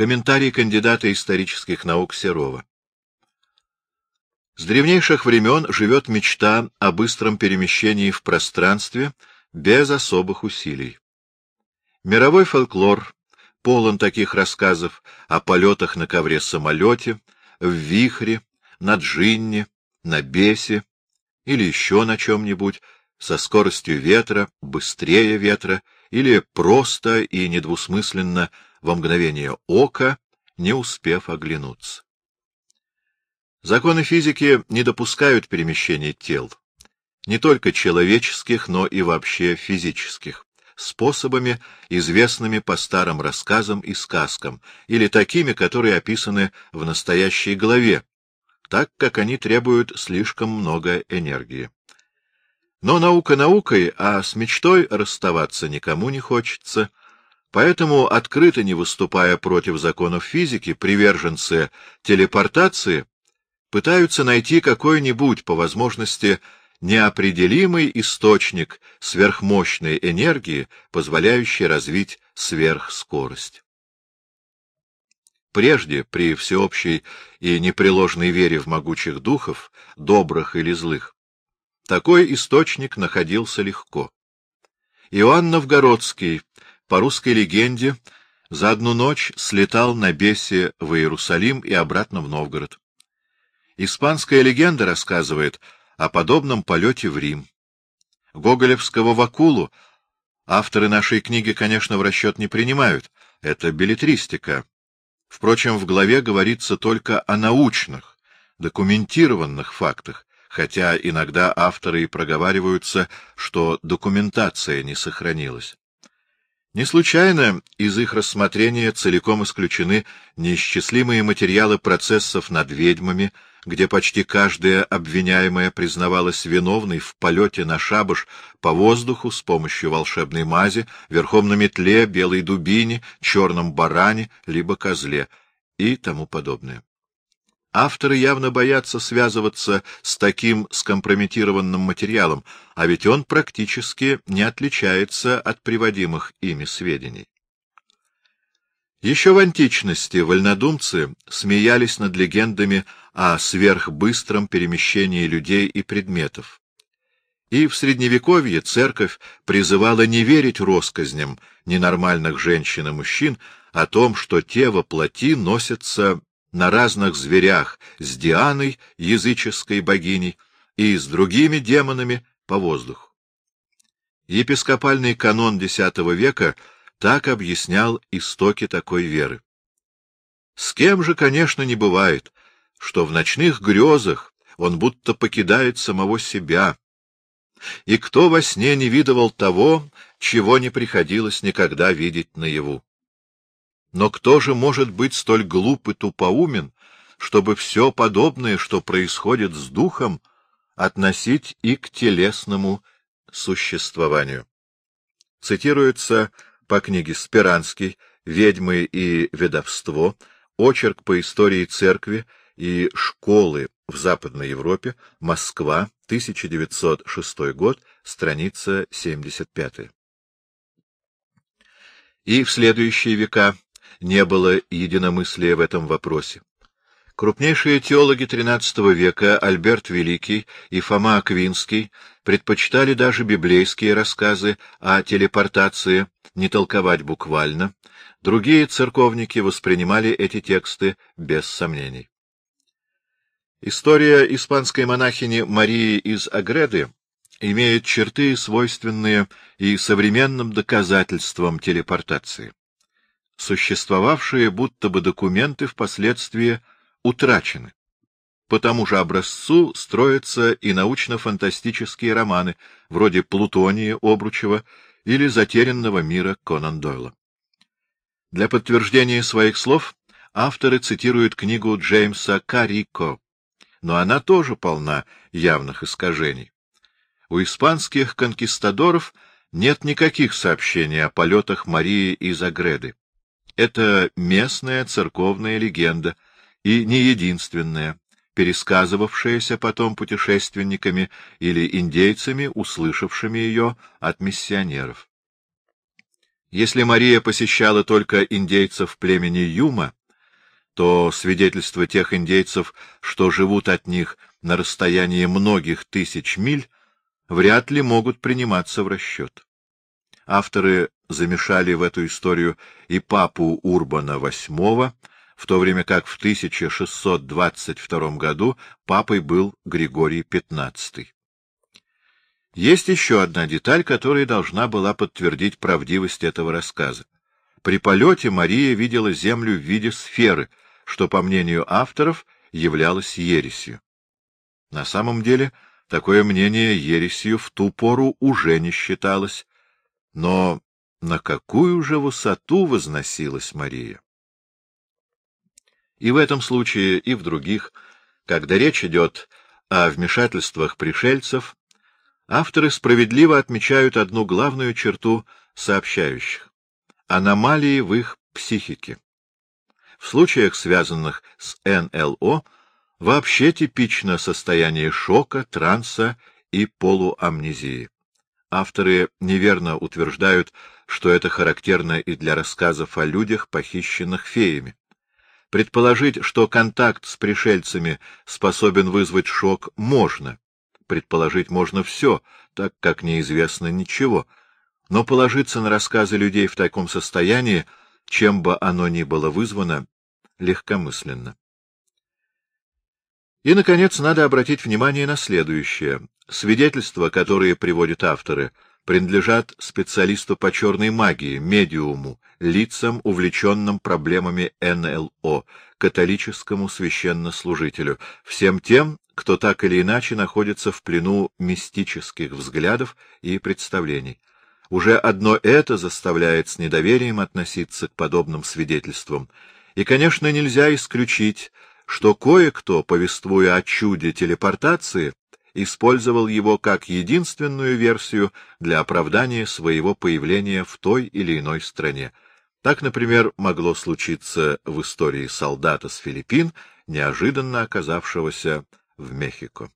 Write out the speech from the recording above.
Комментарий кандидата исторических наук Серова. С древнейших времен живет мечта о быстром перемещении в пространстве без особых усилий. Мировой фольклор полон таких рассказов о полетах на ковре-самолете, в вихре, на джинне, на бесе или еще на чем-нибудь, со скоростью ветра, быстрее ветра, или просто и недвусмысленно во мгновение ока, не успев оглянуться. Законы физики не допускают перемещения тел, не только человеческих, но и вообще физических, способами, известными по старым рассказам и сказкам, или такими, которые описаны в настоящей главе, так как они требуют слишком много энергии. Но наука наукой, а с мечтой расставаться никому не хочется, поэтому, открыто не выступая против законов физики, приверженцы телепортации пытаются найти какой-нибудь, по возможности, неопределимый источник сверхмощной энергии, позволяющий развить сверхскорость. Прежде, при всеобщей и непреложной вере в могучих духов, добрых или злых, такой источник находился легко. Иоанн Новгородский, по русской легенде, за одну ночь слетал на бесе в Иерусалим и обратно в Новгород. Испанская легенда рассказывает о подобном полете в Рим. Гоголевского Вакулу авторы нашей книги, конечно, в расчет не принимают. Это билетристика. Впрочем, в главе говорится только о научных, документированных фактах, хотя иногда авторы и проговариваются, что документация не сохранилась. Не случайно из их рассмотрения целиком исключены неисчислимые материалы процессов над ведьмами, где почти каждая обвиняемая признавалась виновной в полете на шабаш по воздуху с помощью волшебной мази, верхом на метле, белой дубине, черном баране, либо козле и тому подобное. Авторы явно боятся связываться с таким скомпрометированным материалом, а ведь он практически не отличается от приводимых ими сведений. Еще в античности вольнодумцы смеялись над легендами о сверхбыстром перемещении людей и предметов. И в Средневековье церковь призывала не верить россказням ненормальных женщин и мужчин о том, что те во плоти носятся на разных зверях с Дианой, языческой богиней, и с другими демонами по воздуху. Епископальный канон X века так объяснял истоки такой веры. С кем же, конечно, не бывает, что в ночных грезах он будто покидает самого себя, и кто во сне не видывал того, чего не приходилось никогда видеть наяву. Но кто же может быть столь глуп и тупоумен, чтобы все подобное, что происходит с духом, относить и к телесному существованию? Цитируется по книге Спиранский «Ведьмы и ведовство», очерк по истории церкви и школы в Западной Европе, Москва, 1906 год, страница 75. И в следующие века не было единомыслия в этом вопросе. Крупнейшие теологи XIII века Альберт Великий и Фома Аквинский предпочитали даже библейские рассказы о телепортации не толковать буквально, другие церковники воспринимали эти тексты без сомнений. История испанской монахини Марии из Агреды имеет черты, свойственные и современным доказательствам телепортации. Существовавшие будто бы документы впоследствии утрачены. По тому же образцу строятся и научно-фантастические романы, вроде «Плутония» Обручева или «Затерянного мира» Конан Дойла. Для подтверждения своих слов авторы цитируют книгу Джеймса Карико но она тоже полна явных искажений. У испанских конкистадоров нет никаких сообщений о полетах Марии из Агреды. Это местная церковная легенда, и не единственная, пересказывавшаяся потом путешественниками или индейцами, услышавшими ее от миссионеров. Если Мария посещала только индейцев племени Юма, то свидетельства тех индейцев, что живут от них на расстоянии многих тысяч миль, вряд ли могут приниматься в расчет. Авторы замешали в эту историю и папу Урбана VIII, в то время как в 1622 году папой был Григорий XV. Есть еще одна деталь, которая должна была подтвердить правдивость этого рассказа. При полете Мария видела Землю в виде сферы, что, по мнению авторов, являлось ересью. На самом деле, такое мнение ересью в ту пору уже не считалось. Но на какую же высоту возносилась Мария? И в этом случае, и в других, когда речь идет о вмешательствах пришельцев, авторы справедливо отмечают одну главную черту сообщающих — аномалии в их психике. В случаях, связанных с НЛО, вообще типично состояние шока, транса и полуамнезии. Авторы неверно утверждают, что это характерно и для рассказов о людях, похищенных феями. Предположить, что контакт с пришельцами способен вызвать шок, можно. Предположить можно все, так как неизвестно ничего. Но положиться на рассказы людей в таком состоянии, чем бы оно ни было вызвано, легкомысленно. И, наконец, надо обратить внимание на следующее. Свидетельства, которые приводят авторы, принадлежат специалисту по черной магии, медиуму, лицам, увлеченным проблемами НЛО, католическому священнослужителю, всем тем, кто так или иначе находится в плену мистических взглядов и представлений. Уже одно это заставляет с недоверием относиться к подобным свидетельствам. И, конечно, нельзя исключить, что кое-кто, повествуя о чуде телепортации, использовал его как единственную версию для оправдания своего появления в той или иной стране. Так, например, могло случиться в истории солдата с Филиппин, неожиданно оказавшегося в Мехико.